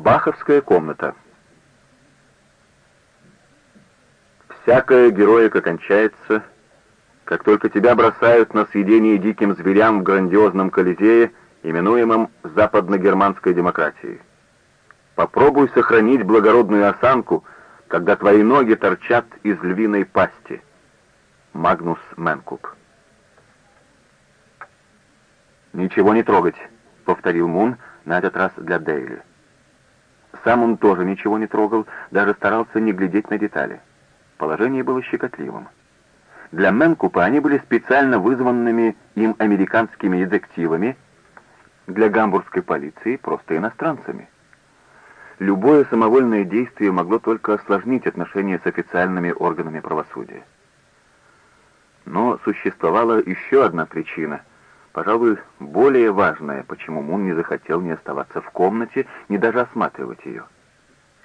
Баховская комната. Всякая героика кончается, как только тебя бросают на съедение диким зверям в грандиозном колизее, именуемом западно-германской демократией. Попробуй сохранить благородную осанку, когда твои ноги торчат из львиной пасти. Магнус Менкуп. «Ничего не трогать», — повторил Мун, на этот раз для Дейли. Сам он тоже ничего не трогал, даже старался не глядеть на детали. Положение было щекотливым. Для Менкупа они были специально вызванными им американскими детективами, для гамбургской полиции просто иностранцами. Любое самовольное действие могло только осложнить отношения с официальными органами правосудия. Но существовала еще одна причина, пожалуй, более важная, почему Мун не захотел ни оставаться в комнате, ни даже осматривать ее.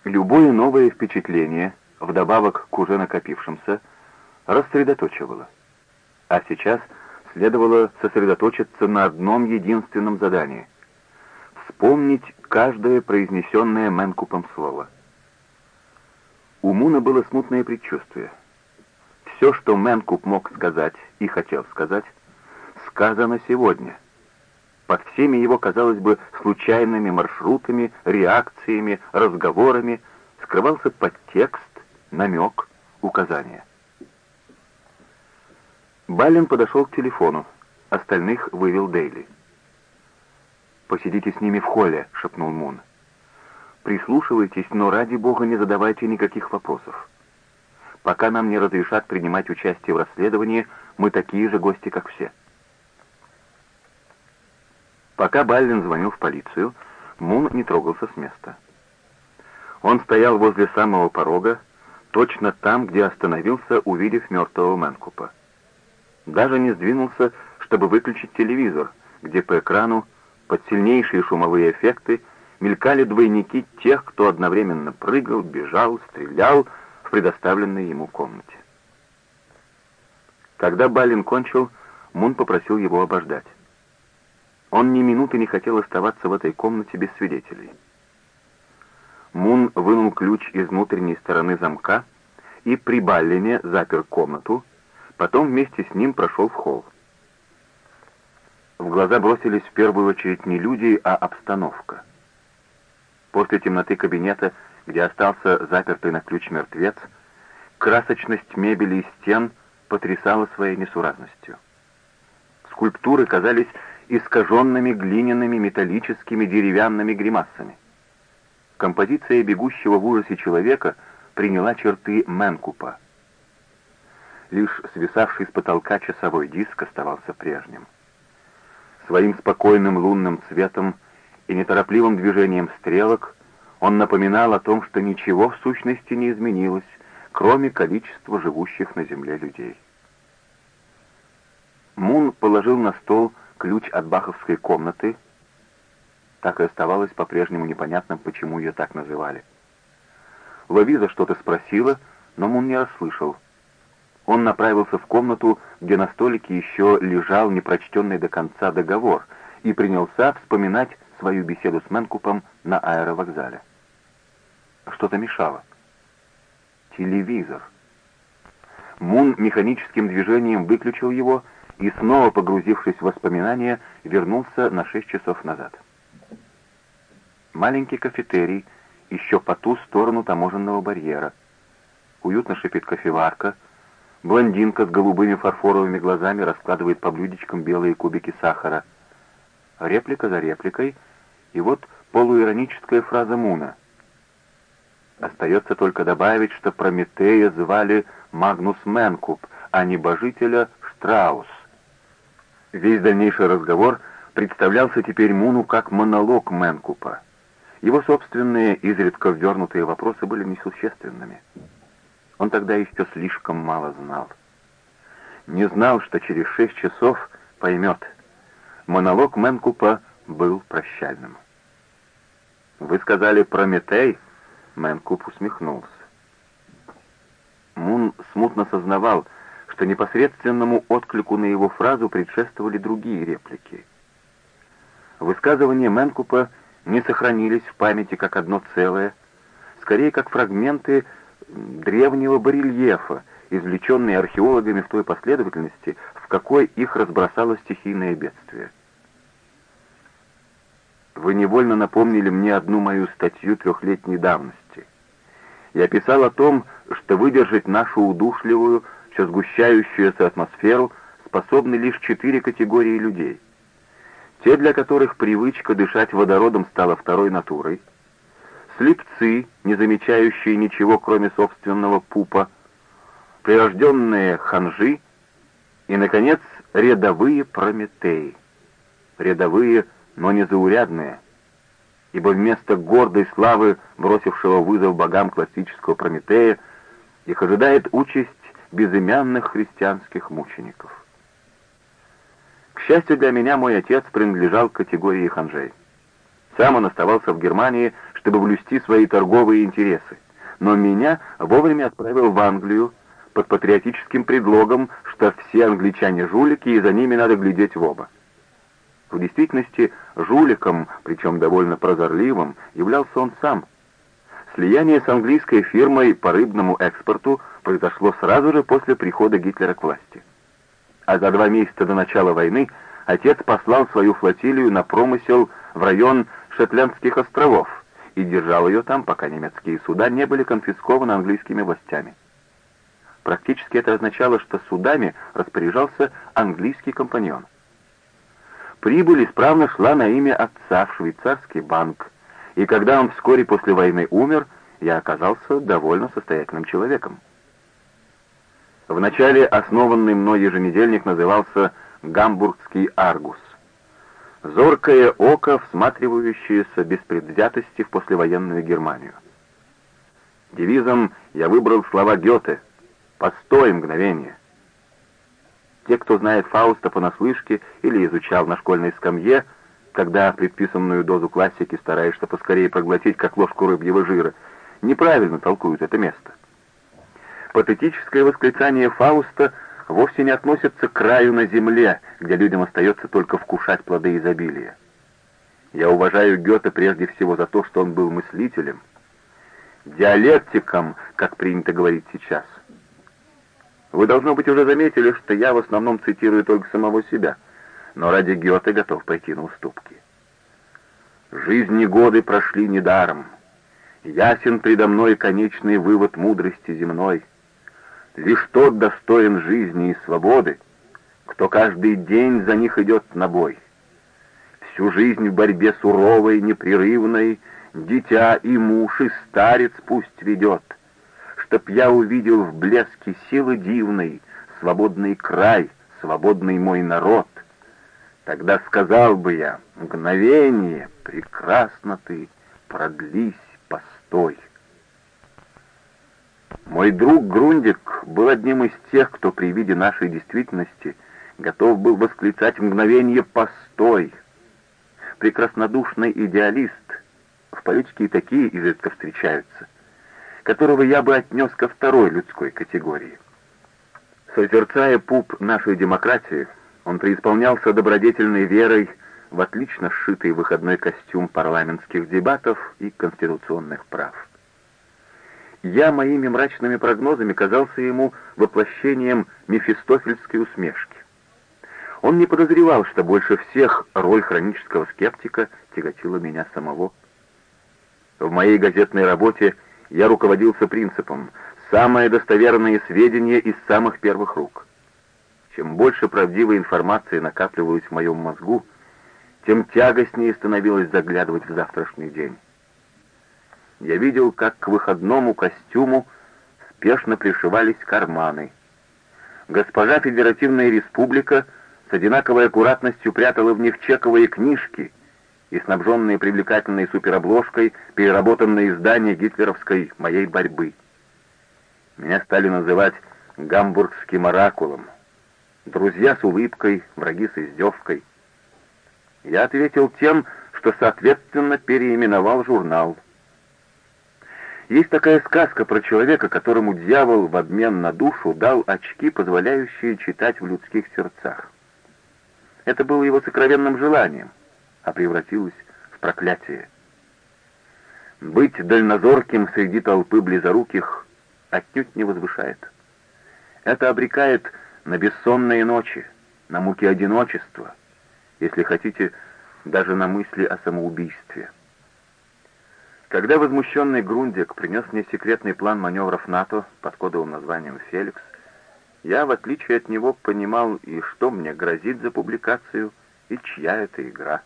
Любое новое впечатление, вдобавок к уже накопившимся, рассредоточивало. А сейчас следовало сосредоточиться на одном единственном задании — вспомнить каждое произнесенное Мэнкупом слово. У Муна было смутное предчувствие. Все, что Мэнкуп мог сказать и хотел сказать, сказано сегодня. Под всеми его, казалось бы, случайными маршрутами, реакциями, разговорами скрывался подтекст, намек, указание. Баллин подошел к телефону. Остальных вывел Дейли. «Посидите с ними в холле», — шепнул Мун. «Прислушивайтесь, но ради бога не задавайте никаких вопросов. Пока нам не разрешат принимать участие в расследовании, мы такие же гости, как все». Пока Баллин звонил в полицию, Мун не трогался с места. Он стоял возле самого порога, точно там, где остановился, увидев мертвого Мэнкупа. Даже не сдвинулся, чтобы выключить телевизор, где по экрану под сильнейшие шумовые эффекты мелькали двойники тех, кто одновременно прыгал, бежал, стрелял в предоставленной ему комнате. Когда Балин кончил, Мун попросил его обождать. Он ни минуты не хотел оставаться в этой комнате без свидетелей. Мун вынул ключ из внутренней стороны замка и при Баллине запер комнату, потом вместе с ним прошел в холл. В глаза бросились в первую очередь не люди, а обстановка. После темноты кабинета, где остался запертый на ключ мертвец, красочность мебели и стен потрясала своей несуразностью. Скульптуры казались искаженными глиняными, металлическими, деревянными гримасами. Композиция бегущего в ужасе человека приняла черты Менкупа. Лишь свисавший с потолка часовой диск оставался прежним. Своим спокойным лунным цветом и неторопливым движением стрелок он напоминал о том, что ничего в сущности не изменилось, кроме количества живущих на земле людей. Мун положил на стол ключ от баховской комнаты, так и оставалось по-прежнему непонятным, почему ее так называли. Лавиза что-то спросила, но Мун не расслышал. Он направился в комнату, где на столике еще лежал непрочтенный до конца договор, и принялся вспоминать свою беседу с Менкупом на аэровокзале. Что-то мешало. Телевизор. Мун механическим движением выключил его и, снова погрузившись в воспоминания, вернулся на шесть часов назад. Маленький кафетерий, еще по ту сторону таможенного барьера. Уютно шипит кофеварка, Блондинка с голубыми фарфоровыми глазами раскладывает по блюдечкам белые кубики сахара. Реплика за репликой, и вот полуироническая фраза Муна. Остается только добавить, что Прометея звали Магнус Менкуп, а небожителя Штраус. Весь дальнейший разговор представлялся теперь Муну как монолог Менкупа. Его собственные, изредка ввернутые вопросы были несущественными. Он тогда еще слишком мало знал. Не знал, что через шесть часов поймет. Монолог Мэнкупа был прощальным. «Вы сказали Прометей?» Мэнкуп усмехнулся. Мун смутно сознавал, что непосредственному отклику на его фразу предшествовали другие реплики. Высказывание Мэнкупа не сохранились в памяти как одно целое, скорее как фрагменты древнего барельефа, извлеченные археологами в той последовательности, в какой их разбросало стихийное бедствие. Вы невольно напомнили мне одну мою статью трехлетней давности. Я писал о том, что выдержать нашу удушливую, все сгущающуюся атмосферу способны лишь четыре категории людей. Те, для которых привычка дышать водородом стала второй натурой, слепцы, не замечающие ничего, кроме собственного пупа, прирожденные ханжи и, наконец, рядовые прометеи. Рядовые, но не заурядные, ибо вместо гордой славы, бросившего вызов богам классического Прометея, их ожидает участь безымянных христианских мучеников. К счастью для меня, мой отец принадлежал к категории ханжей. Сам он оставался в Германии, чтобы блюсти свои торговые интересы, но меня вовремя отправил в Англию под патриотическим предлогом, что все англичане жулики и за ними надо глядеть в оба. В действительности жуликом, причем довольно прозорливым, являлся он сам. Слияние с английской фирмой по рыбному экспорту произошло сразу же после прихода Гитлера к власти. А за два месяца до начала войны отец послал свою флотилию на промысел в район Шотландских островов и держал ее там, пока немецкие суда не были конфискованы английскими властями. Практически это означало, что судами распоряжался английский компаньон. Прибыль исправно шла на имя отца в швейцарский банк, и когда он вскоре после войны умер, я оказался довольно состоятельным человеком. Вначале основанный мной еженедельник назывался «Гамбургский Аргус». Зоркое око, всматривающееся без предвзятости в послевоенную Германию. Девизом я выбрал слова Гёте «Постой мгновение». Те, кто знает Фауста понаслышке или изучал на школьной скамье, когда предписанную дозу классики стараешься поскорее проглотить, как ложку рыбьего жира, неправильно толкуют это место. Патетическое восклицание Фауста вовсе не относится к краю на земле, где людям остается только вкушать плоды изобилия. Я уважаю Гёте прежде всего за то, что он был мыслителем, диалектиком, как принято говорить сейчас — вы, должно быть, уже заметили, что я в основном цитирую только самого себя, но ради Гёте готов пойти на уступки. Жизни годы прошли недаром. Ясен предо мной конечный вывод мудрости земной. Лишь тот достоин жизни и свободы, кто каждый день за них идет на бой. Всю жизнь в борьбе суровой, непрерывной, дитя и муж, и старец пусть ведет — чтоб я увидел в блеске силы дивной свободный край, свободный мой народ. Тогда сказал бы я, мгновение, прекрасно ты, продлись, постой. Мой друг Грундик был одним из тех, кто при виде нашей действительности готов был восклицать мгновение «постой». Прекраснодушный идеалист, в политике и такие изредка встречаются, которого я бы отнес ко второй людской категории. Созерцая пуп нашей демократии, он преисполнялся добродетельной верой в отлично сшитый выходной костюм парламентских дебатов и конституционных прав. Я моими мрачными прогнозами казался ему воплощением мефистофельской усмешки. Он не подозревал, что больше всех роль хронического скептика тяготила меня самого. В моей газетной работе я руководился принципом «самое достоверное сведения из самых первых рук». Чем больше правдивой информации накапливалось в моем мозгу, тем тягостнее становилось заглядывать в завтрашний день. Я видел, как к выходному костюму спешно пришивались карманы. Госпожа Федеративная Республика с одинаковой аккуратностью прятала в них чековые книжки — и снабженные привлекательной суперобложкой переработанные издания гитлеровской «Моей борьбы». Меня стали называть гамбургским оракулом. Друзья с улыбкой, враги с издевкой. Я ответил тем, что, соответственно, переименовал журнал. Есть такая сказка про человека, которому дьявол в обмен на душу дал очки, позволяющие читать в людских сердцах. Это было его сокровенным желанием — а превратилось в проклятие. быть дальнозорким среди толпы близоруких отнюдь не возвышает. Это обрекает на бессонные ночи, на муки одиночества, если хотите, даже на мысли о самоубийстве. Когда возмущенный Грундик принес мне секретный план маневров НАТО под кодовым названием «Феликс», я, в отличие от него, понимал и что мне грозит за публикацию, и чья это игра.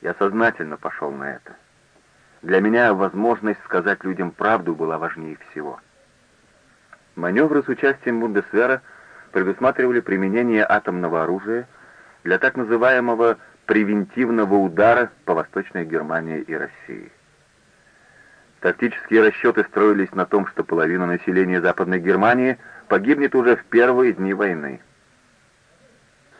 Я сознательно пошел на это. Для меня возможность сказать людям правду была важнее всего. Маневры с участием Бундесвера предусматривали применение атомного оружия для так называемого превентивного удара по Восточной Германии и России. Тактические расчеты строились на том, что половина населения Западной Германии погибнет уже в первые дни войны.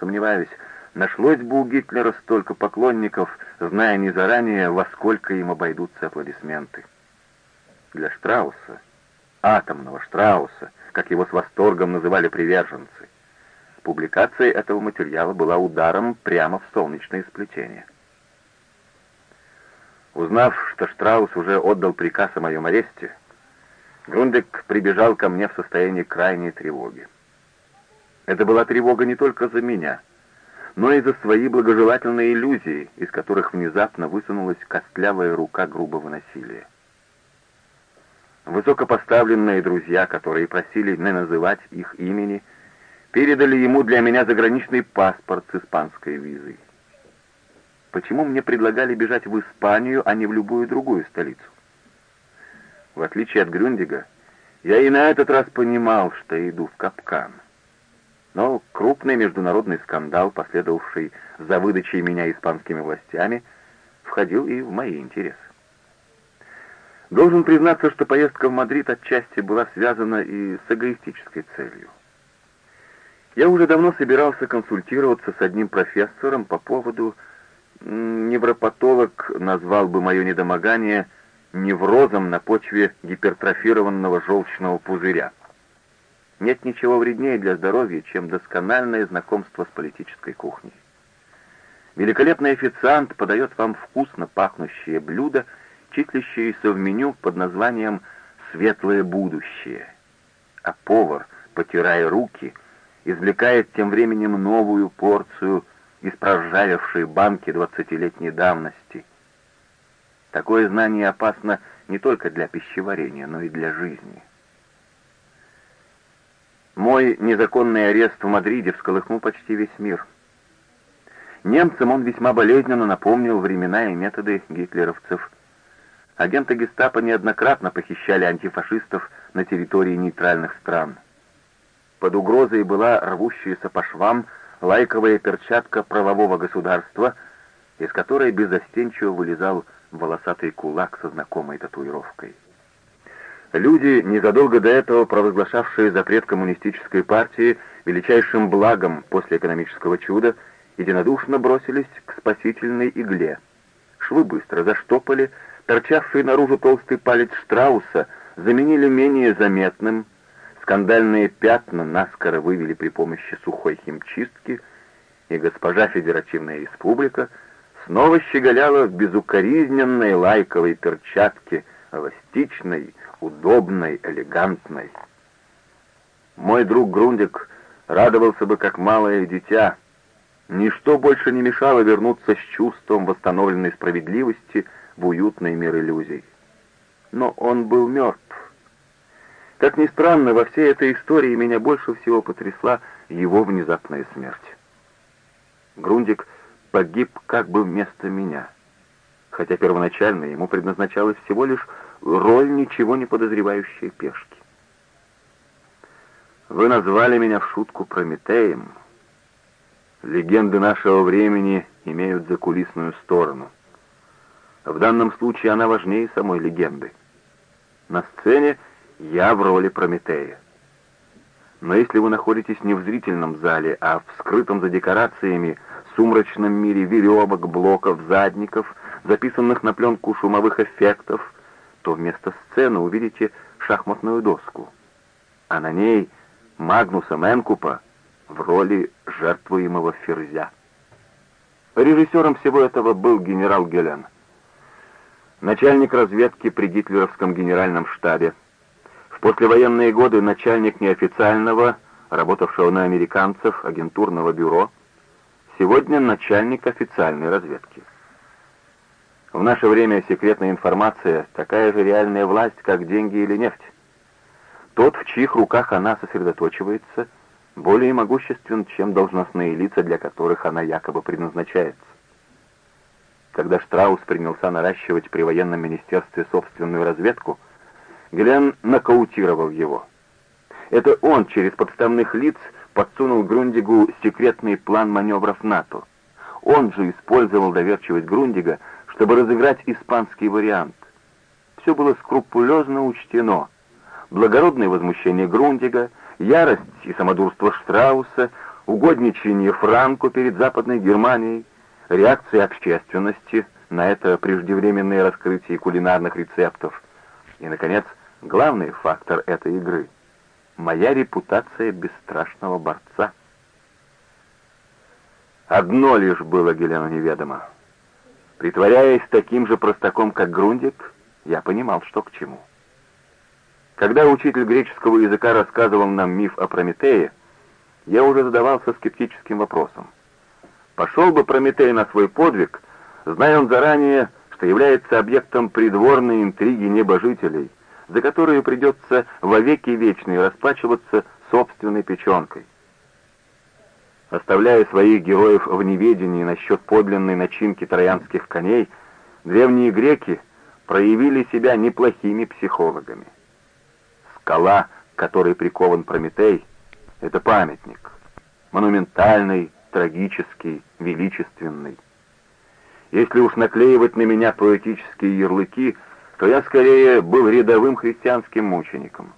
Сомневаюсь, нашлось бы у Гитлера столько поклонников, зная не заранее, во сколько им обойдутся аплодисменты. Для Штрауса, атомного Штрауса, как его с восторгом называли приверженцы, публикация этого материала была ударом прямо в солнечное сплетение. Узнав, что Штраус уже отдал приказ о моем аресте, Грундек прибежал ко мне в состоянии крайней тревоги. Это была тревога не только за меня, но и за свои благожелательные иллюзии, из которых внезапно высунулась костлявая рука грубого насилия. Высокопоставленные друзья, которые просили не называть их имени, передали ему для меня заграничный паспорт с испанской визой. Почему мне предлагали бежать в Испанию, а не в любую другую столицу? В отличие от Грюндига, я и на этот раз понимал, что иду в капкан. Но крупный международный скандал, последовавший за выдачей меня испанскими властями, входил и в мои интересы. Должен признаться, что поездка в Мадрид отчасти была связана и с эгоистической целью. Я уже давно собирался консультироваться с одним профессором по поводу Невропатолог назвал бы мое недомогание неврозом на почве гипертрофированного желчного пузыря. Нет ничего вреднее для здоровья, чем доскональное знакомство с политической кухней. Великолепный официант подает вам вкусно пахнущее блюдо, числящееся в меню под названием «Светлое будущее». А повар, потирая руки, извлекает тем временем новую порцию – из проржавевшей банки двадцатилетней давности. Такое знание опасно не только для пищеварения, но и для жизни. Мой незаконный арест в Мадриде всколыхнул почти весь мир. Немцам он весьма болезненно напомнил времена и методы гитлеровцев. Агенты гестапо неоднократно похищали антифашистов на территории нейтральных стран. Под угрозой была рвущаяся по швам лайковая перчатка правового государства, из которой безостенчиво вылезал волосатый кулак со знакомой татуировкой. Люди, незадолго до этого провозглашавшие запрет коммунистической партии величайшим благом после экономического чуда, единодушно бросились к спасительной игле. Швы быстро заштопали, торчавший наружу толстый палец Штрауса заменили менее заметным, Скандальные пятна наскоро вывели при помощи сухой химчистки, и госпожа Федеративная Республика снова щеголяла в безукоризненной лайковой перчатке, эластичной, удобной, элегантной. Мой друг Грундик радовался бы, как малое дитя. Ничто больше не мешало вернуться с чувством восстановленной справедливости в уютный мир иллюзий. Но он был мертв. Как ни странно, во всей этой истории меня больше всего потрясла его внезапная смерть. Грундик погиб как бы вместо меня, хотя первоначально ему предназначалась всего лишь роль ничего не подозревающей пешки. Вы назвали меня в шутку Прометеем. Легенды нашего времени имеют закулисную сторону. В данном случае она важнее самой легенды. На сцене я в роли Прометея. Но если вы находитесь не в зрительном зале, а в скрытом за декорациями сумрачном мире веревок, блоков, задников, записанных на пленку шумовых эффектов, то вместо сцены увидите шахматную доску, а на ней Магнуса Менкупа в роли жертвуемого ферзя. Режиссером всего этого был генерал Гелен. начальник разведки при гитлеровском генеральном штабе, в послевоенные годы начальник неофициального, работавшего на американцев, агентурного бюро, сегодня начальник официальной разведки. В наше время секретная информация такая же реальная власть, как деньги или нефть. Тот, в чьих руках она сосредоточивается, более могуществен, чем должностные лица, для которых она якобы предназначается. Когда Штраус принялся наращивать при военном министерстве собственную разведку, Глен нокаутировал его. Это он через подставных лиц подсунул Грундигу секретный план маневров НАТО. Он же использовал доверчивость Грундига, чтобы разыграть испанский вариант. Все было скрупулезно учтено — благородное возмущение Грундига, ярость и самодурство Штрауса, угодничание Франку перед Западной Германией, реакция общественности на это преждевременное раскрытие кулинарных рецептов и, наконец, главный фактор этой игры — моя репутация бесстрашного борца. Одно лишь было Гелену неведомо. Притворяясь таким же простаком, как Грундик, я понимал, что к чему. Когда учитель греческого языка рассказывал нам миф о Прометее, я уже задавался скептическим вопросом. Пошел бы Прометей на свой подвиг, зная он заранее, что является объектом придворной интриги небожителей, за которую придется вовеки вечные расплачиваться собственной печенкой. Оставляя своих героев в неведении насчет подлинной начинки троянских коней, древние греки проявили себя неплохими психологами. Скала, к которой прикован Прометей, — это памятник. Монументальный, трагический, величественный. Если уж наклеивать на меня поэтические ярлыки, то я скорее был рядовым христианским мучеником.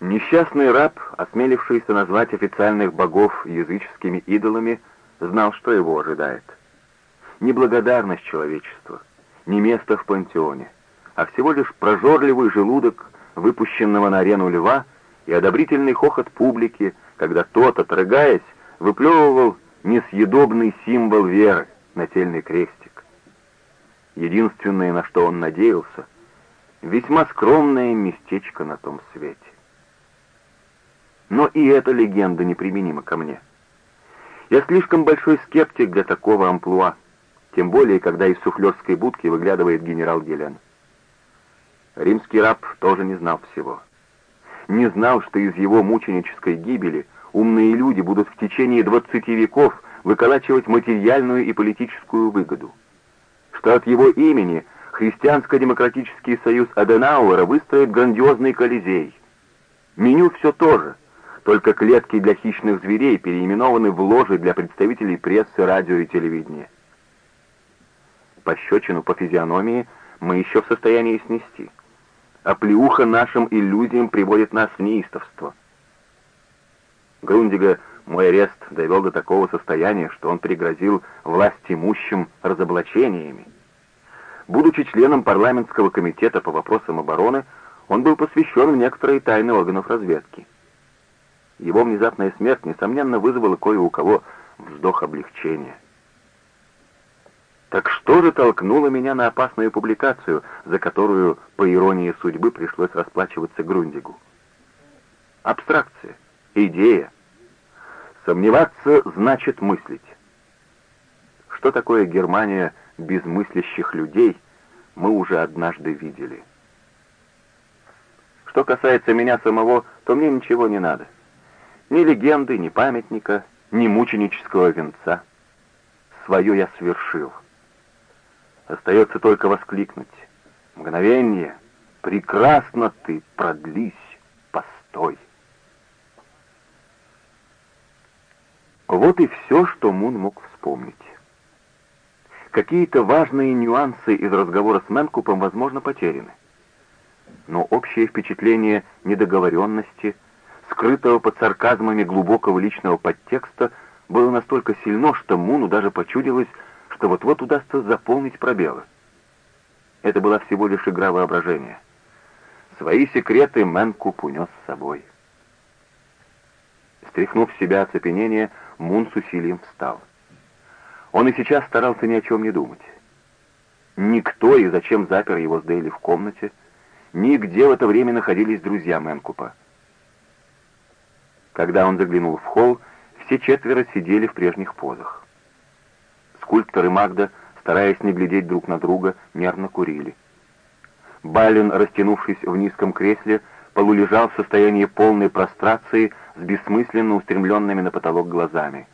Несчастный раб, осмелившийся назвать официальных богов языческими идолами, знал, что его ожидает. Неблагодарность человечества, не место в пантеоне, а всего лишь прожорливый желудок выпущенного на арену льва, и одобрительный хохот публики, когда тот, отрыгаясь, выплевывал несъедобный символ веры, нательный крестик. Единственное, на что он надеялся, весьма скромное местечко на том свете. Но и эта легенда неприменима ко мне. Я слишком большой скептик для такого амплуа, тем более, когда из суфлерской будки выглядывает генерал Гелен. Римский раб тоже не знал всего. Не знал, что из его мученической гибели умные люди будут в течение двадцати веков выколачивать материальную и политическую выгоду. Что от его имени Христианско-демократический союз Аденауэра выстроит грандиозный колизей. Меню все то же, только клетки для хищных зверей переименованы в ложи для представителей прессы, радио и телевидения. Пощечину по физиономии мы еще в состоянии снести а плеуха нашим иллюзиям приводит нас в неистовство. Грундига мой арест довел до такого состояния, что он пригрозил власть имущим разоблачениями. Будучи членом парламентского комитета по вопросам обороны, он был посвящен в некоторые тайны органов разведки. Его внезапная смерть, несомненно, вызвала кое у кого вздох облегчения. Так что же толкнуло меня на опасную публикацию, за которую, по иронии судьбы, пришлось расплачиваться Грундигу? Абстракция, идея. Сомневаться значит мыслить. Что такое Германия без мыслящих людей, мы уже однажды видели. Что касается меня самого, то мне ничего не надо. Ни легенды, ни памятника, ни мученического венца. Свое я свершил. Остается только воскликнуть. Мгновение. Прекрасно ты, продлись, постой. Вот и все, что Мун мог вспомнить. Какие-то важные нюансы из разговора с Мэнкупом, возможно, потеряны. Но общее впечатление недоговоренности, скрытого под сарказмами глубокого личного подтекста, было настолько сильно, что Муну даже почудилось, что вот-вот удастся заполнить пробелы. Это была всего лишь игра воображения. Свои секреты Мэнкуп унес с собой. Стряхнув себя оцепенение, Мун с усилием встал. Он и сейчас старался ни о чем не думать. никто и зачем запер его с Дейли в комнате, ни где в это время находились друзья Мэнкупа. Когда он заглянул в холл, все четверо сидели в прежних позах. Скульптор и Магда, стараясь не глядеть друг на друга, нервно курили. Балин, растянувшись в низком кресле, полулежал в состоянии полной прострации с бессмысленно устремленными на потолок глазами.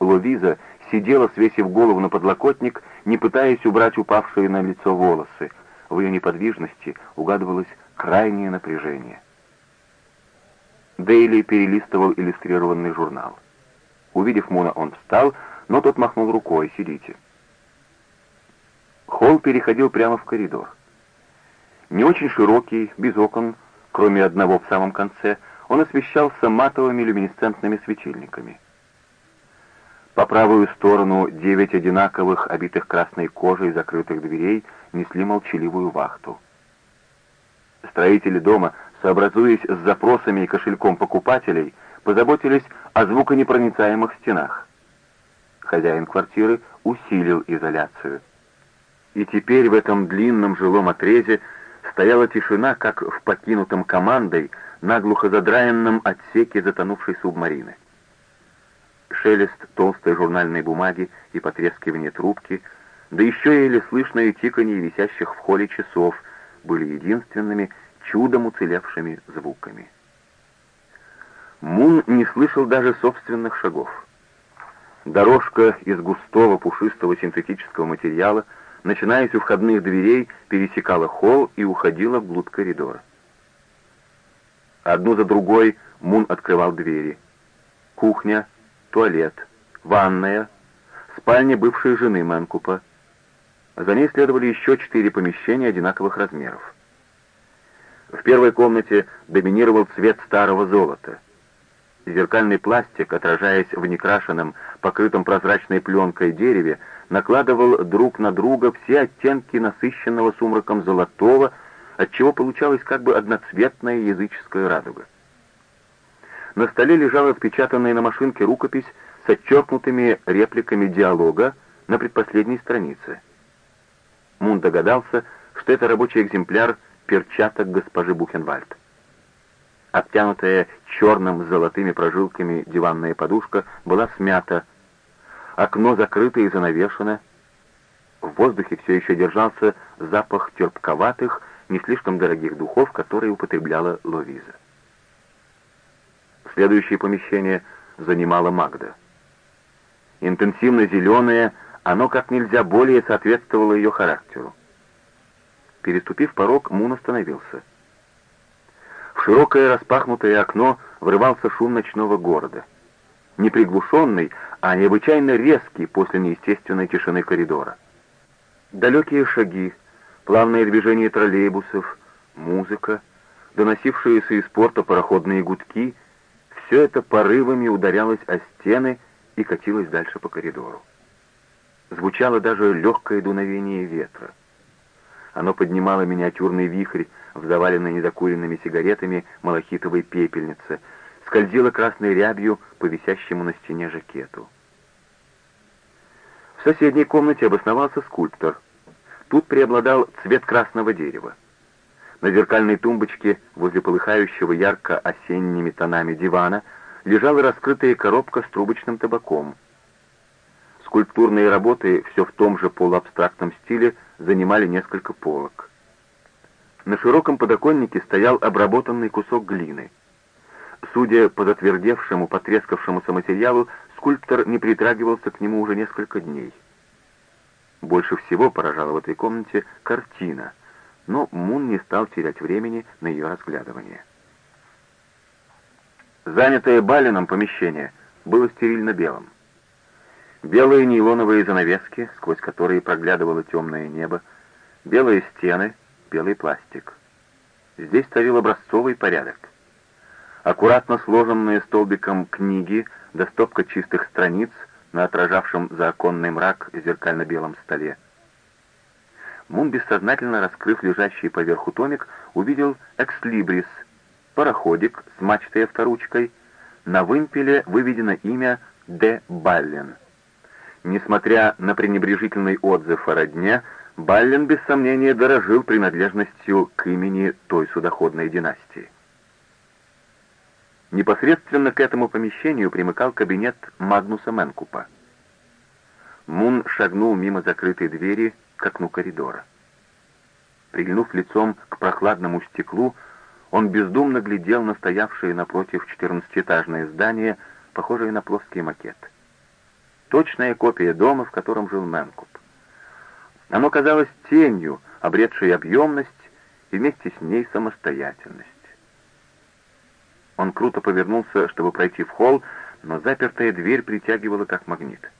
Луиза сидела, свесив голову на подлокотник, не пытаясь убрать упавшие на лицо волосы. В ее неподвижности угадывалось крайнее напряжение. Дейли перелистывал иллюстрированный журнал. Увидев Муна, он встал, но тот махнул рукой «Сидите». Холл переходил прямо в коридор. Не очень широкий, без окон, кроме одного в самом конце, он освещался матовыми люминесцентными светильниками. По правую сторону девять одинаковых, обитых красной кожей закрытых дверей, несли молчаливую вахту. Строители дома, сообразуясь с запросами и кошельком покупателей, позаботились о звуконепроницаемых стенах. Хозяин квартиры усилил изоляцию. И теперь в этом длинном жилом отрезе стояла тишина, как в покинутом командой наглухо задраенном отсеке затонувшей субмарины. Шелест толстой журнальной бумаги и потрескивание трубки, да еще еле слышное тиканье висящих в холле часов были единственными чудом уцелевшими звуками. Мун не слышал даже собственных шагов. Дорожка из густого пушистого синтетического материала, начинаясь у входных дверей, пересекала холл и уходила вглубь коридора. Одну за другой Мун открывал двери. Кухня, туалет, ванная, спальня бывшей жены Мэнкупа. За ней следовали еще четыре помещения одинаковых размеров. В первой комнате доминировал цвет старого золота. Зеркальный пластик, отражаясь в некрашенном, покрытом прозрачной пленкой дереве, накладывал друг на друга все оттенки насыщенного сумраком золотого, отчего получалась как бы одноцветная языческая радуга. На столе лежала отпечатанная на машинке рукопись с отчеркнутыми репликами диалога на предпоследней странице. Мун догадался, что это рабочий экземпляр перчаток госпожи Бухенвальд. Обтянутая черным с золотыми прожилками диванная подушка была смята, окно закрыто и занавешено. В воздухе все еще держался запах терпковатых, не слишком дорогих духов, которые употребляла Ловиза. Следующее помещение занимала Магда. Интенсивно-зеленое, оно как нельзя более соответствовало ее характеру. Переступив порог, Мун остановился. В широкое распахнутое окно врывался шум ночного города. Не приглушенный, а необычайно резкий после неестественной тишины коридора. Далекие шаги, плавное движение троллейбусов, музыка, доносившиеся из порта пароходные гудки — все это порывами ударялось о стены и катилось дальше по коридору. Звучало даже легкое дуновение ветра. Оно поднимало миниатюрный вихрь в заваленной недокуренными сигаретами малахитовой пепельнице, скользило красной рябью по висящему на стене жакету. В соседней комнате обосновался скульптор. Тут преобладал цвет красного дерева. На зеркальной тумбочке возле полыхающего ярко осенними тонами дивана лежала раскрытая коробка с трубочным табаком. Скульптурные работы все в том же полуабстрактном стиле занимали несколько полок. На широком подоконнике стоял обработанный кусок глины. Судя по затвердевшему, потрескавшемуся материалу, скульптор не притрагивался к нему уже несколько дней. Больше всего поражала в этой комнате картина, но Мун не стал терять времени на ее разглядывание. Занятое Балином помещение было стерильно белым. Белые нейлоновые занавески, сквозь которые проглядывало темное небо, белые стены, белый пластик. Здесь царил образцовый порядок. Аккуратно сложенные столбиком книги до стопка чистых страниц на отражавшем за оконный мрак зеркально-белом столе. Мун, бессознательно раскрыв лежащий поверху томик, увидел «Экслибрис» — пароходик с мачтой авторучкой. На вымпеле выведено имя Д. Баллен — Несмотря на пренебрежительный отзыв о родне, Баллен, без сомнения, дорожил принадлежностью к имени той судоходной династии. Непосредственно к этому помещению примыкал кабинет Магнуса Менкупа. Мун шагнул мимо закрытой двери к окну коридора. Прильнув лицом к прохладному стеклу, он бездумно глядел на стоявшее напротив четырнадцатиэтажное здание, похожее на плоский макет. Точная копия дома, в котором жил Менкуп. Оно казалось тенью, обретшей объемность и вместе с ней самостоятельность. Он круто повернулся, чтобы пройти в холл, но запертая дверь притягивала как магнит.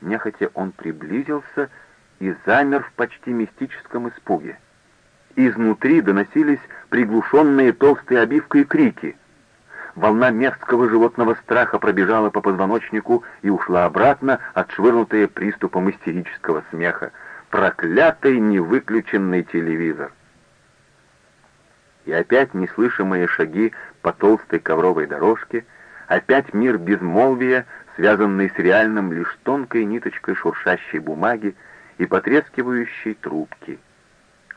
Нехотя он приблизился и замер в почти мистическом испуге. Изнутри доносились приглушенные толстой обивкой крики. Волна мерзкого животного страха пробежала по позвоночнику и ушла обратно, отшвырнутая приступом истерического смеха. Проклятый невыключенный телевизор! И опять неслышимые шаги по толстой ковровой дорожке, опять мир безмолвия, связанный с реальным лишь тонкой ниточкой шуршащей бумаги и потрескивающей трубки.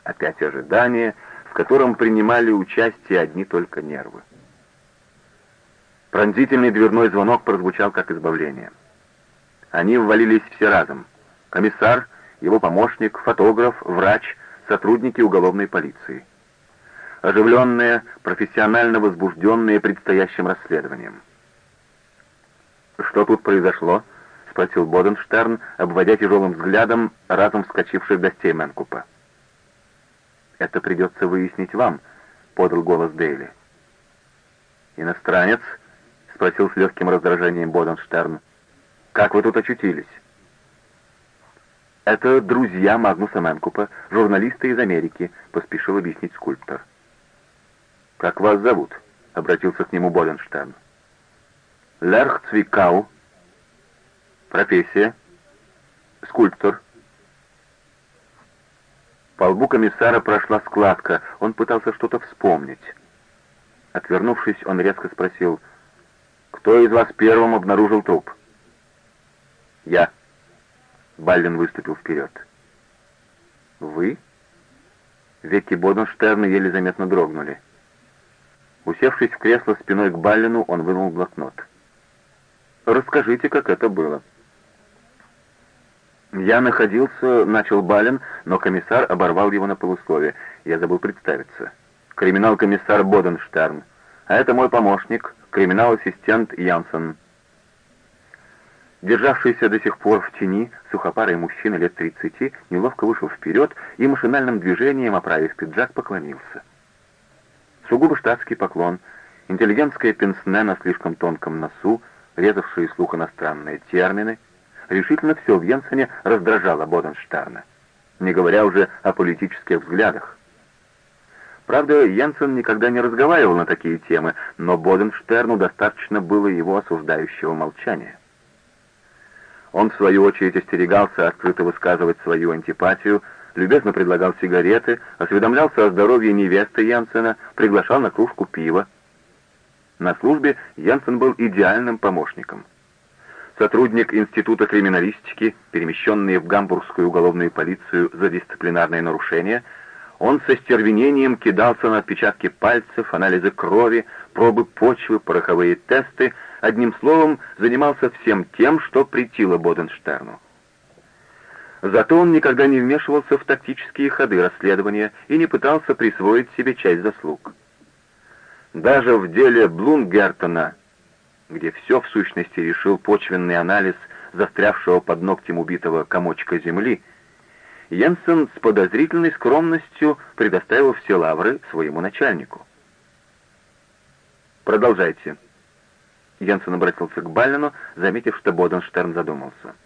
Опять ожидание, в котором принимали участие одни только нервы. Пронзительный дверной звонок прозвучал как избавление. Они ввалились все разом. Комиссар, его помощник, фотограф, врач, сотрудники уголовной полиции оживленные, профессионально возбужденные предстоящим расследованием. «Что тут произошло?» — спросил Боденштерн, обводя тяжелым взглядом разом вскочивших гостей Мэнкупа. «Это придется выяснить вам», — подал голос Дейли. «Иностранец?» — спросил с легким раздражением Боденштерн. «Как вы тут очутились?» «Это друзья Магнуса Мэнкупа, журналисты из Америки», — поспешил объяснить скульптор. «Как вас зовут?» — обратился к нему Боленштейн. «Лерх Цвикау». «Профессия?» «Скульптор». По лбу комиссара прошла складка, он пытался что-то вспомнить. Отвернувшись, он резко спросил, «Кто из вас первым обнаружил труп?» «Я». Баллин выступил вперед. «Вы?» Веки Боденштерна еле заметно дрогнули. Усевшись в кресло спиной к Баллину, он вынул блокнот. «Расскажите, как это было». «Я находился...» — начал Балин, но комиссар оборвал его на полусловие. Я забыл представиться. «Криминал-комиссар Боденштерн. А это мой помощник, криминал-ассистент Янсен». Державшийся до сих пор в тени, сухопарый мужчина лет тридцати неловко вышел вперед и машинальным движением, оправив пиджак, поклонился. Сугубо штатский поклон, интеллигентское пенсне на слишком тонком носу, резавшие слух иностранные термины. Решительно все в Йенсене раздражало Боденштерна, не говоря уже о политических взглядах. Правда, Йенсен никогда не разговаривал на такие темы, но Боденштерну достаточно было его осуждающего молчания. Он, в свою очередь, остерегался открыто высказывать свою антипатию любезно предлагал сигареты, осведомлялся о здоровье невесты Янсена, приглашал на кружку пива. На службе Янсен был идеальным помощником. Сотрудник Института криминалистики, перемещенный в гамбургскую уголовную полицию за дисциплинарные нарушения, он со стервенением кидался на отпечатки пальцев, анализы крови, пробы почвы, пороховые тесты, одним словом, занимался всем тем, что претило Боденштерну. Зато он никогда не вмешивался в тактические ходы расследования и не пытался присвоить себе часть заслуг. Даже в деле Блунгертона, где все в сущности решил почвенный анализ застрявшего под ногтем убитого комочка земли, Йенсен с подозрительной скромностью предоставил все лавры своему начальнику. «Продолжайте». Йенсен обратился к Баллину, заметив, что Боденштерн задумался.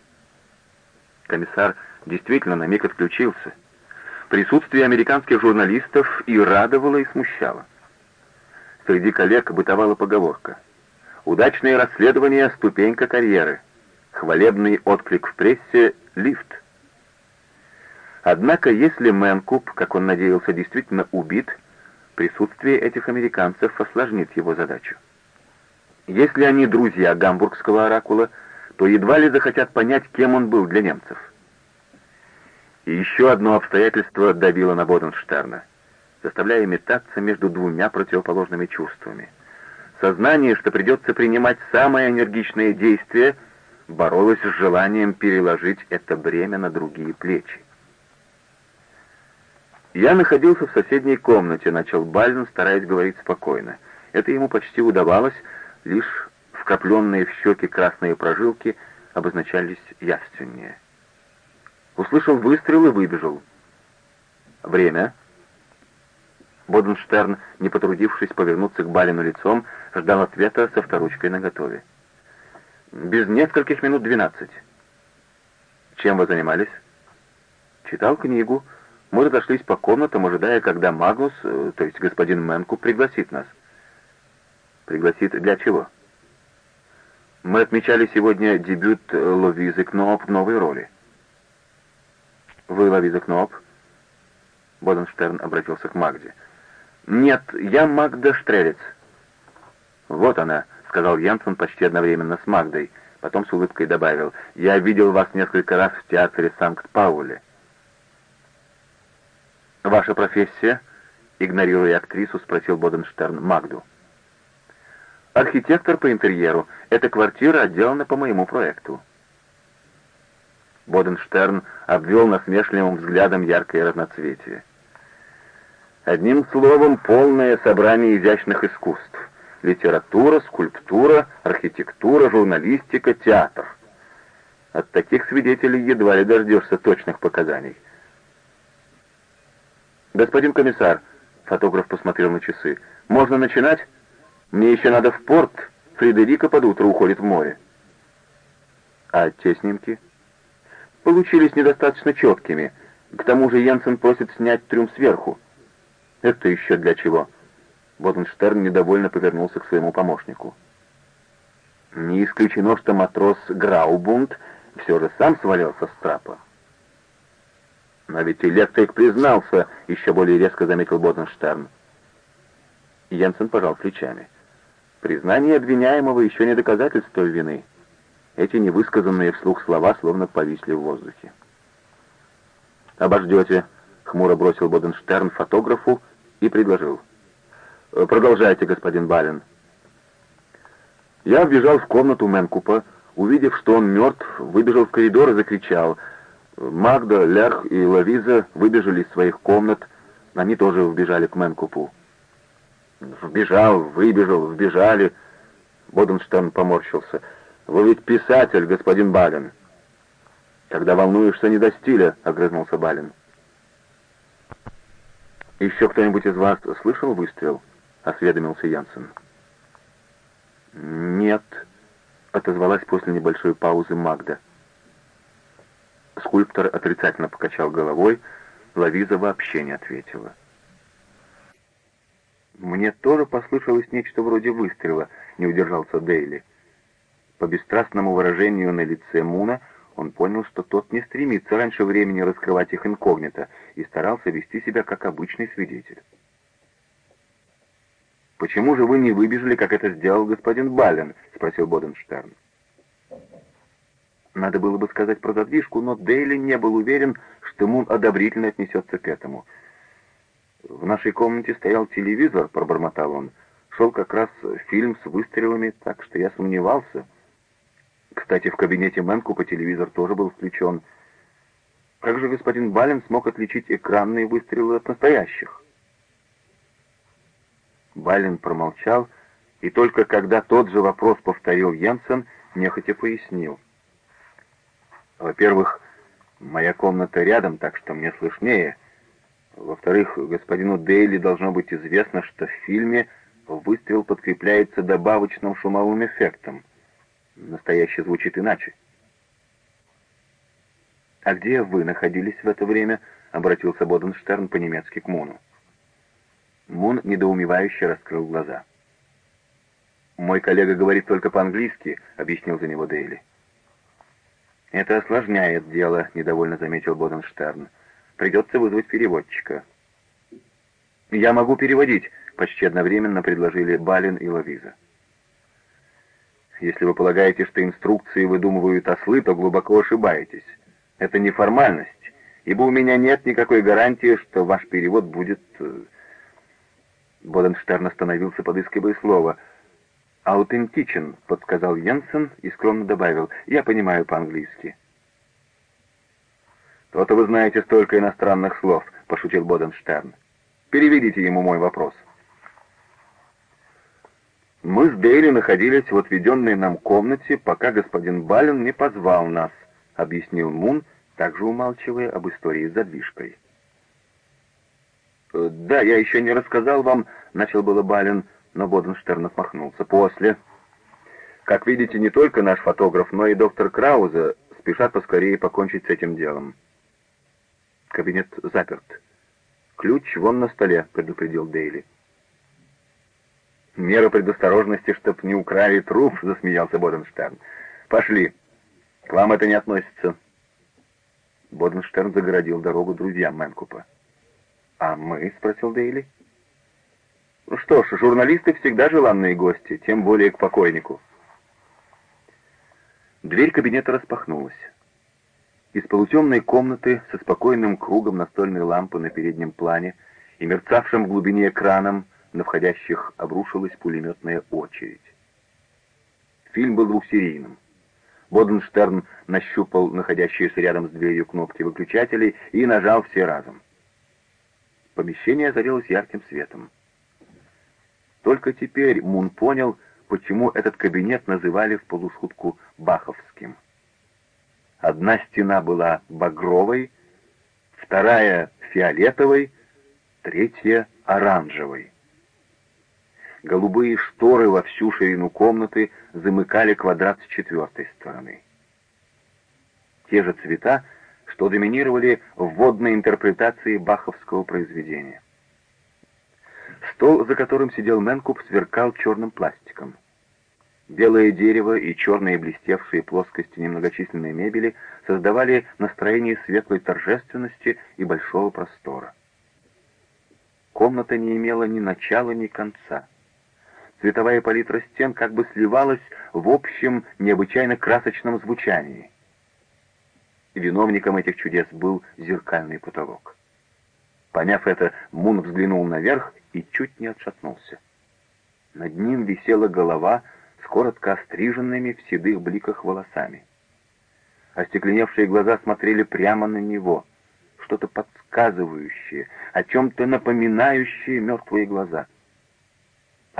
Комиссар действительно на миг отключился. Присутствие американских журналистов и радовало, и смущало. Среди коллег бытовала поговорка. Удачное расследование — ступенька карьеры. Хвалебный отклик в прессе — лифт. Однако, если Мэнкуп, как он надеялся, действительно убит, присутствие этих американцев осложнит его задачу. Если они друзья гамбургского оракула, то едва ли захотят понять, кем он был для немцев. И еще одно обстоятельство давило на Боденштерна, заставляя метаться между двумя противоположными чувствами. Сознание, что придется принимать самое энергичное действие, боролось с желанием переложить это бремя на другие плечи. «Я находился в соседней комнате», — начал Бальн, стараясь говорить спокойно. Это ему почти удавалось, лишь вкрапленные в щеки красные прожилки обозначались явственнее. Услышал выстрел и выбежал. «Время?» Боденштерн, не потрудившись повернуться к Балину лицом, ждал ответа со вторучкой наготове. «Без нескольких минут двенадцать». «Чем вы занимались?» «Читал книгу», мы разошлись по комнатам, ожидая, когда Магнус, э, то есть господин Мэнку, пригласит нас. Пригласит для чего? Мы отмечали сегодня дебют э, Ловизы Кноп в новой роли. Вы Ловиза Кноп? Боденштерн обратился к Магде. Нет, я Магда Штрелец. Вот она, сказал Янсен почти одновременно с Магдой. Потом с улыбкой добавил, я видел вас несколько раз в театре Санкт-Пауле. «Ваша профессия?» — игнорируя актрису, спросил Боденштерн Магду. «Архитектор по интерьеру. Эта квартира отделана по моему проекту». Боденштерн обвел насмешливым взглядом яркое разноцветие. Одним словом, полное собрание изящных искусств. Литература, скульптура, архитектура, журналистика, театр. От таких свидетелей едва ли дождешься точных показаний. «Господин комиссар», — фотограф посмотрел на часы, — «можно начинать? Мне еще надо в порт. Фредерика под утро уходит в море». «А те снимки?» «Получились недостаточно четкими. К тому же Йенсен просит снять трюм сверху». «Это еще для чего?» Боденштерн недовольно повернулся к своему помощнику. «Не исключено, что матрос Граубунд все же сам свалился с трапа». «Но ведь электрик признался», — еще более резко заметил Боденштерн. Йенсен пожал плечами. «Признание обвиняемого еще не доказательство вины». Эти невысказанные вслух слова словно повисли в воздухе. «Обождете», — хмуро бросил Боденштерн фотографу и предложил. «Продолжайте, господин Бален». Я вбежал в комнату Мэнкупа, увидев, что он мертв, выбежал в коридор и закричал — Магда, Лях и Лавиза выбежали из своих комнат, они тоже вбежали к Мэнкупу. «Вбежал, выбежал, вбежали...» Боденштейн поморщился. «Вы ведь писатель, господин Балин». «Когда волнуешься, не до стиля», — огрызнулся Балин. «Еще кто-нибудь из вас слышал выстрел?» — осведомился Янсен. «Нет», — отозвалась после небольшой паузы Магда. Скульптор отрицательно покачал головой, Лавиза вообще не ответила. «Мне тоже послышалось нечто вроде выстрела», — не удержался Дейли. По бесстрастному выражению на лице Муна он понял, что тот не стремится раньше времени раскрывать их инкогнито и старался вести себя как обычный свидетель. «Почему же вы не выбежали, как это сделал господин Бален?» — спросил Боденштерн. Надо было бы сказать про задвижку, но Дейли не был уверен, что Мун одобрительно отнесется к этому. «В нашей комнате стоял телевизор», — пробормотал он. «Шел как раз фильм с выстрелами, так что я сомневался. Кстати, в кабинете Мэнку по телевизор тоже был включен. Как же господин Бален смог отличить экранные выстрелы от настоящих?» Бален промолчал, и только когда тот же вопрос повторил Янсен, нехотя пояснил — во-первых, моя комната рядом, так что мне слышнее. Во-вторых, господину Дейли должно быть известно, что в фильме выстрел подкрепляется добавочным шумовым эффектом. Настоящий звучит иначе. «А где вы находились в это время?» — обратился Боденштерн по-немецки к Муну. Мун недоумевающе раскрыл глаза. «Мой коллега говорит только по-английски», — объяснил за него Дейли. «Это осложняет дело», — недовольно заметил Боденштерн. «Придется вызвать переводчика». «Я могу переводить», — почти одновременно предложили Балин и Лавиза. «Если вы полагаете, что инструкции выдумывают ослы, то глубоко ошибаетесь. Это не формальность, ибо у меня нет никакой гарантии, что ваш перевод будет...» э, Боденштерн остановился, подыскивая слово. «Аутентичен», — подсказал Йенсен и скромно добавил. «Я понимаю по-английски». «То-то вы знаете столько иностранных слов», — пошутил Боденштерн. «Переведите ему мой вопрос». Мы с Дейли находились в отведенной нам комнате, пока господин Бален не позвал нас, объяснил Мун, также умалчивая об истории с задвижкой. «Э, «Да, я еще не рассказал вам», — начал было Бален, но Боденштерн отмахнулся. «После. Как видите, не только наш фотограф, но и доктор Крауза спешат поскорее покончить с этим делом». Кабинет заперт. «Ключ вон на столе», — предупредил Дейли. «Мера предосторожности, чтоб не украли труп», — засмеялся Боденштерн. «Пошли. К вам это не относится». Боденштерн загородил дорогу друзьям Мэнкупа. «А мы?» — спросил Дейли. «Ну что ж, журналисты всегда желанные гости, тем более к покойнику». Дверь кабинета распахнулась. Из полутемной комнаты со спокойным кругом настольной лампы на переднем плане и мерцавшим в глубине экраном на входящих обрушилась пулеметная очередь. Фильм был двухсерийным. Боденштерн нащупал находящиеся рядом с дверью кнопки выключателей и нажал все разом. Помещение озарилось ярким светом. Только теперь Мун понял, почему этот кабинет называли в полушутку «баховским». Одна стена была багровой, вторая — фиолетовой, третья — оранжевой. Голубые шторы во всю ширину комнаты замыкали квадрат с четвертой стороны. Те же цвета, что доминировали в водной интерпретации баховского произведения. Стол, за которым сидел Менкуп, сверкал черным пластиком. Белое дерево и черные блестевшие плоскости немногочисленной мебели создавали настроение светлой торжественности и большого простора. Комната не имела ни начала, ни конца. Цветовая палитра стен как бы сливалась в общем необычайно красочном звучании. Виновником этих чудес был зеркальный потолок. Поняв это, Мун взглянул наверх и чуть не отшатнулся. Над ним висела голова с коротко остриженными в седых бликах волосами. Остекленевшие глаза смотрели прямо на него, что-то подсказывающее, о чем-то напоминающее мертвые глаза.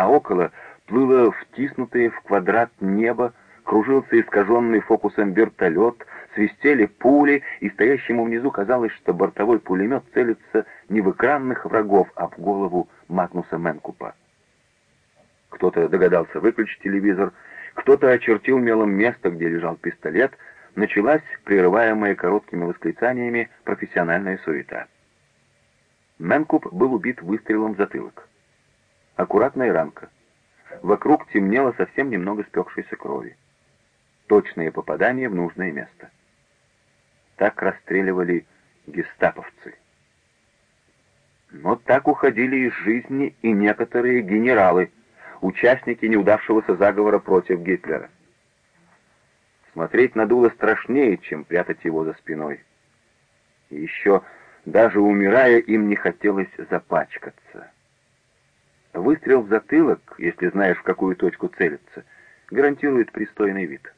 А около плыло втиснутое в квадрат небо, кружился искаженный фокусом вертолет, свистели пули, и стоящему внизу казалось, что бортовой пулемет целится не в экранных врагов, а в голову Магнуса Менкупа. Кто-то догадался выключить телевизор, кто-то очертил мелом место, где лежал пистолет, началась прерываемая короткими восклицаниями профессиональная суета. Менкуп был убит выстрелом в затылок. Аккуратная ранка. Вокруг темнело совсем немного спекшейся крови. Точное попадание в нужное место. Так расстреливали гестаповцы. Но так уходили из жизни и некоторые генералы, участники неудавшегося заговора против Гитлера. Смотреть на дуло страшнее, чем прятать его за спиной. И еще, даже умирая, им не хотелось запачкаться. Выстрел в затылок, если знаешь, в какую точку целиться, гарантирует пристойный вид.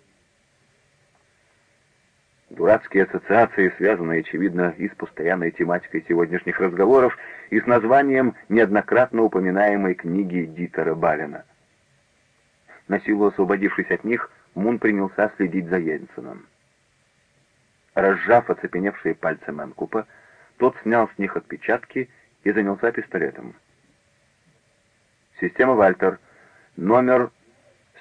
Дурацкие ассоциации, связанные, очевидно, и с постоянной тематикой сегодняшних разговоров, и с названием неоднократно упоминаемой книги Дитера Балина. На силу освободившись от них, Мун принялся следить за Йенсеном. Разжав оцепеневшие пальцы Мэнкупа, тот снял с них отпечатки и занялся пистолетом. «Система Вальтер, номер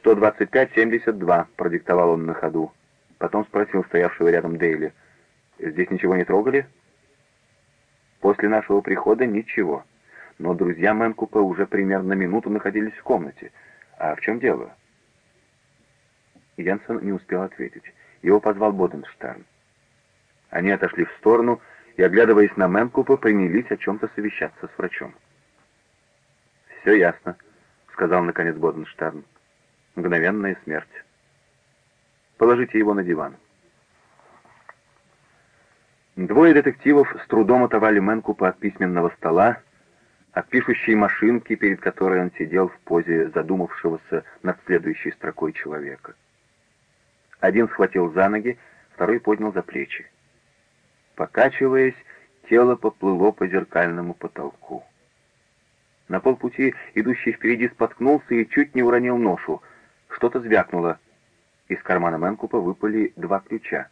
125-72», — продиктовал он на ходу. Потом спросил стоявшего рядом Дейли. «Здесь ничего не трогали?» «После нашего прихода ничего. Но друзья Мэнкупа уже примерно минуту находились в комнате. А в чем дело?» Янсен не успел ответить. Его позвал Боденштерн. Они отошли в сторону и, оглядываясь на Мэнкупа, принялись о чем-то совещаться с врачом. «Все ясно», — сказал наконец Боденштерн. «Мгновенная смерть». Положите его на диван. Двое детективов с трудом оторвали Мэнкупа от письменного стола, от пишущей машинки, перед которой он сидел в позе задумавшегося над следующей строкой человека. Один схватил за ноги, второй поднял за плечи. Покачиваясь, тело поплыло по зеркальному потолку. На полпути идущий впереди споткнулся и чуть не уронил ношу. Что-то звякнуло. Из кармана Мэнкупа выпали два ключа.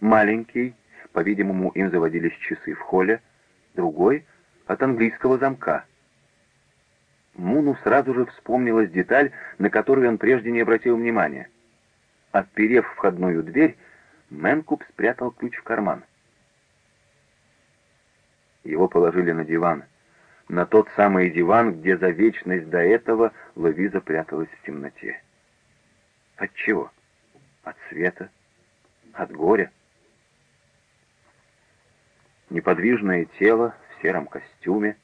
Маленький, по-видимому, им заводились часы в холле, другой — от английского замка. Муну сразу же вспомнилась деталь, на которую он прежде не обратил внимания. Отперев входную дверь, Мэнкуп спрятал ключ в карман. Его положили на диван. На тот самый диван, где за вечность до этого Луиза пряталась в темноте. От чего? От света? От горя? неподвижное тело в сером костюме,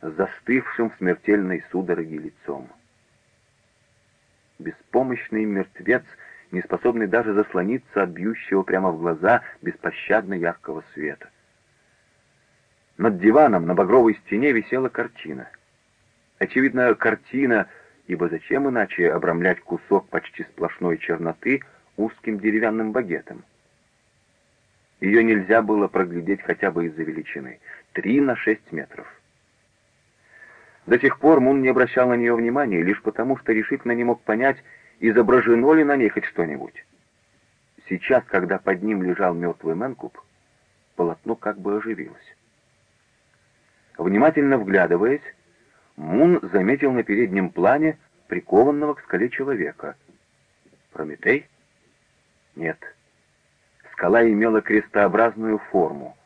с застывшим в смертельной судороге лицом. Беспомощный мертвец, не способный даже заслониться от бьющего прямо в глаза беспощадно яркого света. Над диваном на багровой стене висела картина. Очевидно, картина, ибо зачем иначе обрамлять кусок почти сплошной черноты узким деревянным багетом? Ее нельзя было проглядеть хотя бы из-за величины. Три на шесть метров. До сих пор Мун не обращал на нее внимания, лишь потому, что решительно не мог понять, изображено ли на ней хоть что-нибудь. Сейчас, когда под ним лежал мертвый Мэнкуб, полотно как бы оживилось. Внимательно вглядываясь, Мун заметил на переднем плане прикованного к скале человека. Прометей? Нет. Скала имела крестообразную форму.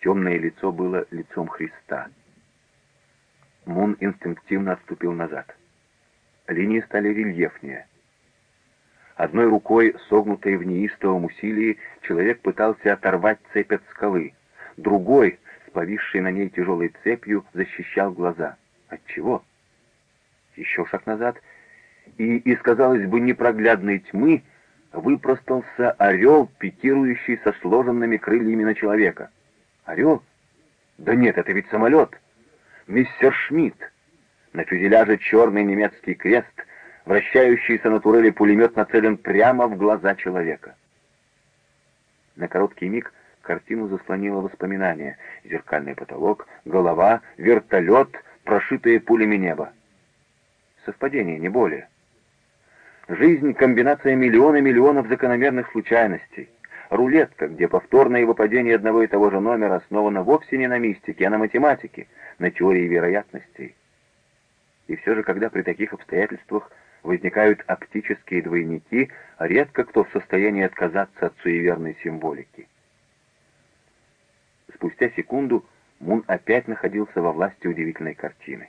Темное лицо было лицом Христа. Мун инстинктивно отступил назад. Линии стали рельефнее. Одной рукой, согнутой в неистовом усилии, человек пытался оторвать цепь от скалы. Другой, с повисшей на ней тяжелой цепью, защищал глаза. От чего? Еще шаг назад, и из, казалось бы, непроглядной тьмы выпростался орел, пикирующий со сложенными крыльями на человека. Орел? Да нет, это ведь самолет. Мистер Шмидт. На фюзеляже черный немецкий крест, вращающийся на турели пулемет нацелен прямо в глаза человека. На короткий миг картину заслонило воспоминание. Зеркальный потолок, голова, вертолет, прошитые пулями небо. Совпадение, не более. Жизнь — комбинация миллиона миллионов закономерных случайностей. Рулетка, где повторное выпадение одного и того же номера основано вовсе не на мистике, а на математике, на теории вероятностей. И все же, когда при таких обстоятельствах возникают оптические двойники, редко кто в состоянии отказаться от суеверной символики. Спустя секунду Мун опять находился во власти удивительной картины.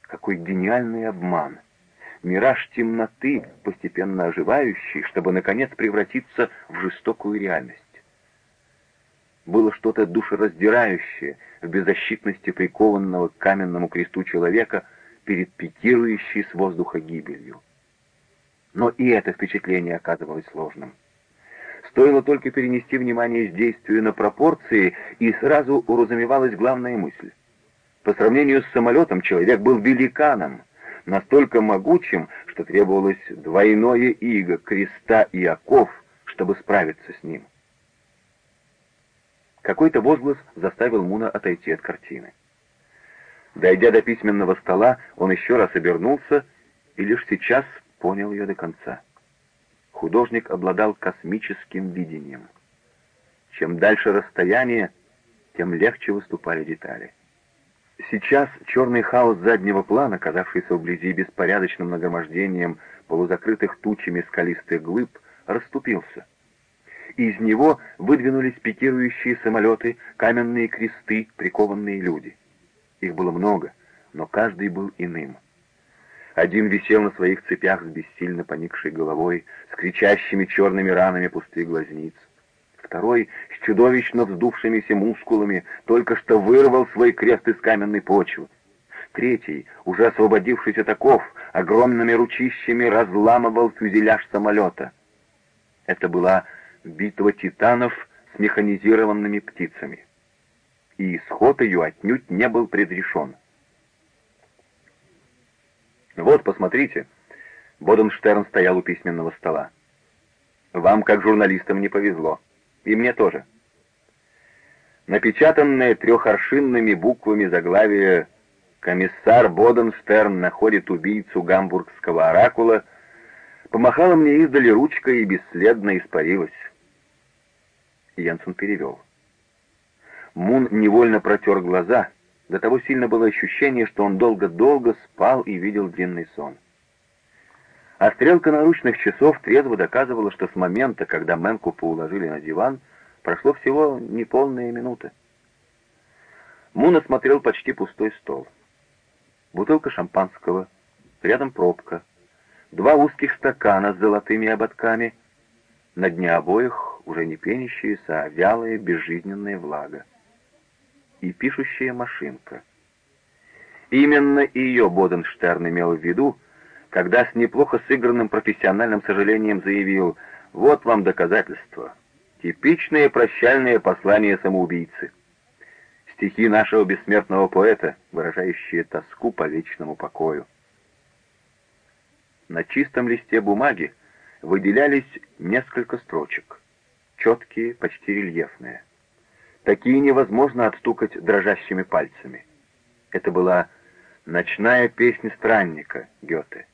Какой гениальный обман! мираж темноты, постепенно оживающий, чтобы, наконец, превратиться в жестокую реальность. Было что-то душераздирающее в беззащитности прикованного к каменному кресту человека перед пикирующей с воздуха гибелью. Но и это впечатление оказывалось сложным. Стоило только перенести внимание с действия на пропорции, и сразу уразумевалась главная мысль. По сравнению с самолетом человек был великаном — настолько могучим, что требовалось двойное иго креста и оков, чтобы справиться с ним. Какой-то возглас заставил Муна отойти от картины. Дойдя до письменного стола, он еще раз обернулся и лишь сейчас понял ее до конца. Художник обладал космическим видением. Чем дальше расстояние, тем легче выступали детали. Сейчас черный хаос заднего плана, казавшийся вблизи беспорядочным нагромождением полузакрытых тучами скалистых глыб, расступился. Из него выдвинулись пикирующие самолеты, каменные кресты, прикованные люди. Их было много, но каждый был иным. Один висел на своих цепях с бессильно поникшей головой, с кричащими черными ранами пустых глазниц. Второй, с чудовищно вздувшимися мускулами, только что вырвал свой крест из каменной почвы. Третий, уже освободившись от оков, огромными ручищами разламывал фюзеляж самолета. Это была битва титанов с механизированными птицами. И исход ее отнюдь не был предрешен. «Вот, посмотрите», — Боденштерн стоял у письменного стола. «Вам, как журналистам, не повезло. И мне тоже». Напечатанное трехоршинными буквами заглавие «Комиссар Боденштерн находит убийцу гамбургского оракула» помахала мне издали ручкой и бесследно испарилась. Янсен перевел. Мун невольно протер глаза, до того сильно было ощущение, что он долго-долго спал и видел длинный сон. А стрелка наручных часов трезво доказывала, что с момента, когда Мэнкупа уложили на диван, прошло всего неполная минута. Мун осмотрел почти пустой стол. Бутылка шампанского, рядом пробка, два узких стакана с золотыми ободками, на дне обоих уже не пенящаяся, а вялая, безжизненная влага и пишущая машинка. Именно ее Боденштерн имел в виду, когда с неплохо сыгранным профессиональным сожалением заявил «Вот вам доказательство. Типичное прощальное послание самоубийцы. Стихи нашего бессмертного поэта, выражающие тоску по вечному покою». На чистом листе бумаги выделялись несколько строчек, четкие, почти рельефные. Такие невозможно отстукать дрожащими пальцами. Это была ночная песня странника Гёте.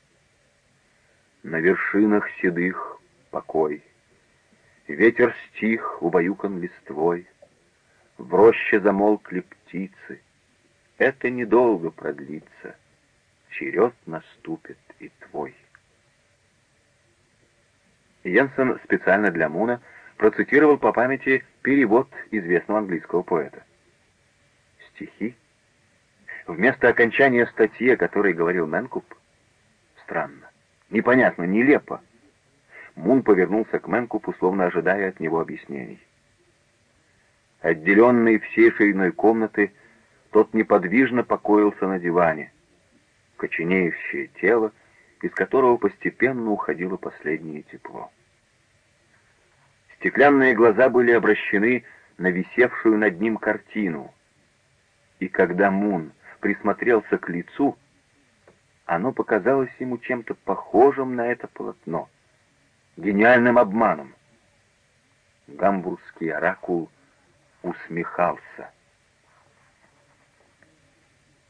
На вершинах седых покой. Ветер стих, убаюкан листвой. В роще замолкли птицы. Это недолго продлится. Черед наступит и твой. Йенсен специально для Муна процитировал по памяти перевод известного английского поэта. Стихи. Вместо окончания статьи, о которой говорил Мэнкуп, странно, непонятно, нелепо. Мун повернулся к Мэнкупу, словно ожидая от него объяснений. Отделенный всей шириной комнаты, тот неподвижно покоился на диване, коченеющее тело, из которого постепенно уходило последнее тепло. Стеклянные глаза были обращены на висевшую над ним картину. И когда Мун присмотрелся к лицу, оно показалось ему чем-то похожим на это полотно, гениальным обманом. Гамбургский оракул усмехался.